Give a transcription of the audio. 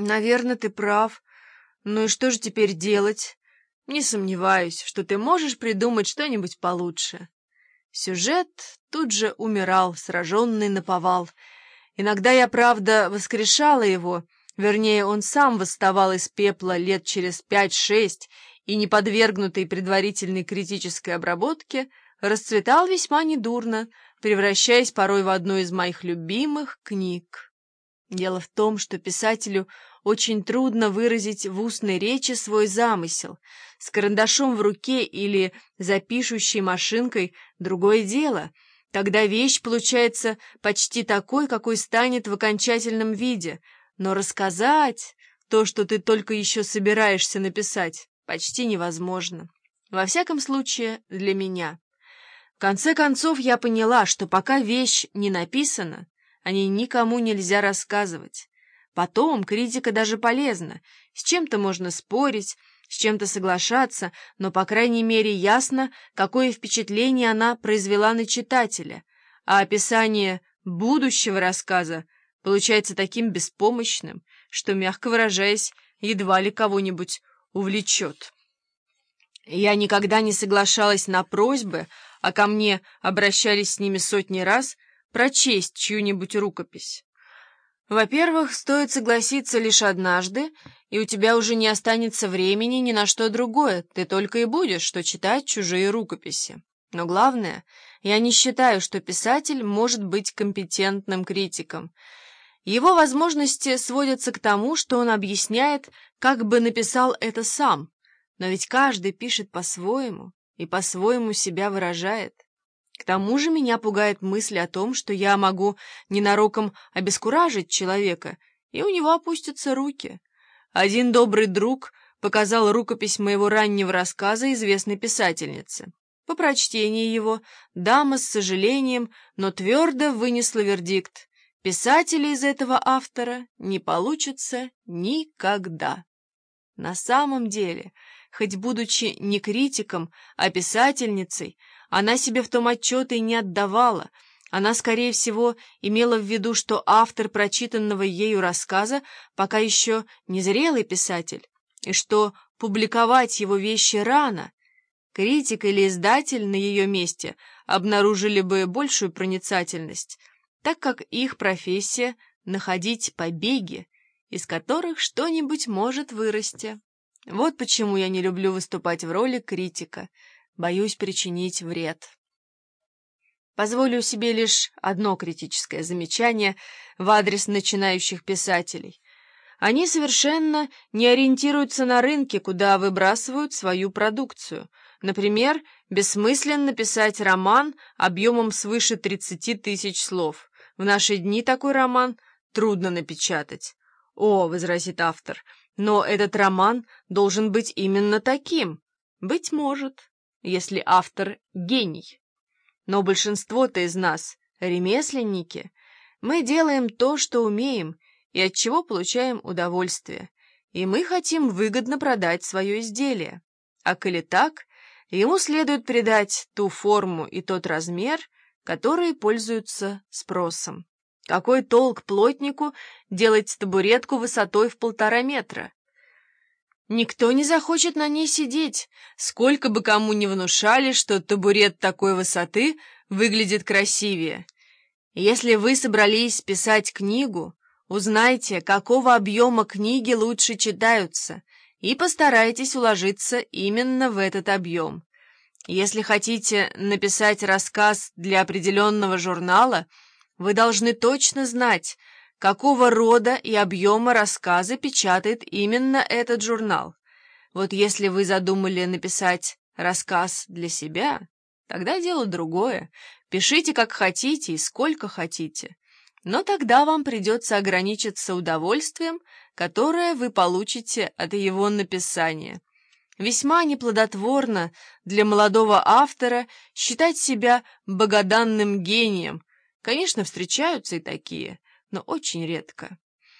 Наверное, ты прав. Ну и что же теперь делать? Не сомневаюсь, что ты можешь придумать что-нибудь получше. Сюжет тут же умирал, сраженный на повал. Иногда я, правда, воскрешала его, вернее, он сам восставал из пепла лет через пять-шесть и, не подвергнутый предварительной критической обработке, расцветал весьма недурно, превращаясь порой в одну из моих любимых книг. Дело в том, что писателю очень трудно выразить в устной речи свой замысел. С карандашом в руке или запишущей машинкой другое дело. Тогда вещь получается почти такой, какой станет в окончательном виде. Но рассказать то, что ты только еще собираешься написать, почти невозможно. Во всяком случае, для меня. В конце концов, я поняла, что пока вещь не написана, о ней никому нельзя рассказывать. Потом критика даже полезна. С чем-то можно спорить, с чем-то соглашаться, но, по крайней мере, ясно, какое впечатление она произвела на читателя. А описание будущего рассказа получается таким беспомощным, что, мягко выражаясь, едва ли кого-нибудь увлечет. Я никогда не соглашалась на просьбы, а ко мне обращались с ними сотни раз, прочесть чью-нибудь рукопись. Во-первых, стоит согласиться лишь однажды, и у тебя уже не останется времени ни на что другое, ты только и будешь, что читать чужие рукописи. Но главное, я не считаю, что писатель может быть компетентным критиком. Его возможности сводятся к тому, что он объясняет, как бы написал это сам, но ведь каждый пишет по-своему и по-своему себя выражает. К тому же меня пугает мысль о том, что я могу ненароком обескуражить человека, и у него опустятся руки. Один добрый друг показал рукопись моего раннего рассказа известной писательнице. По прочтении его дама с сожалением, но твердо вынесла вердикт. Писателя из этого автора не получится никогда. На самом деле, хоть будучи не критиком, а писательницей, она себе в том отчета и не отдавала. Она, скорее всего, имела в виду, что автор прочитанного ею рассказа пока еще не зрелый писатель, и что публиковать его вещи рано. Критик или издатель на ее месте обнаружили бы большую проницательность, так как их профессия — находить побеги, из которых что-нибудь может вырасти. Вот почему я не люблю выступать в роли критика — боюсь причинить вред. Позволю себе лишь одно критическое замечание в адрес начинающих писателей. Они совершенно не ориентируются на рынке, куда выбрасывают свою продукцию. Например, бессмысленно писать роман объемом свыше 30 тысяч слов. В наши дни такой роман трудно напечатать. «О», — возразит автор, — «но этот роман должен быть именно таким». «Быть может» если автор — гений. Но большинство-то из нас — ремесленники. Мы делаем то, что умеем, и от чего получаем удовольствие. И мы хотим выгодно продать свое изделие. А коли так, ему следует придать ту форму и тот размер, которые пользуются спросом. Какой толк плотнику делать табуретку высотой в полтора метра? Никто не захочет на ней сидеть, сколько бы кому ни внушали, что табурет такой высоты выглядит красивее. Если вы собрались писать книгу, узнайте, какого объема книги лучше читаются, и постарайтесь уложиться именно в этот объем. Если хотите написать рассказ для определенного журнала, вы должны точно знать, какого рода и объема рассказы печатает именно этот журнал. Вот если вы задумали написать рассказ для себя, тогда дело другое. Пишите как хотите и сколько хотите. Но тогда вам придется ограничиться удовольствием, которое вы получите от его написания. Весьма неплодотворно для молодого автора считать себя богоданным гением. Конечно, встречаются и такие – но очень редко.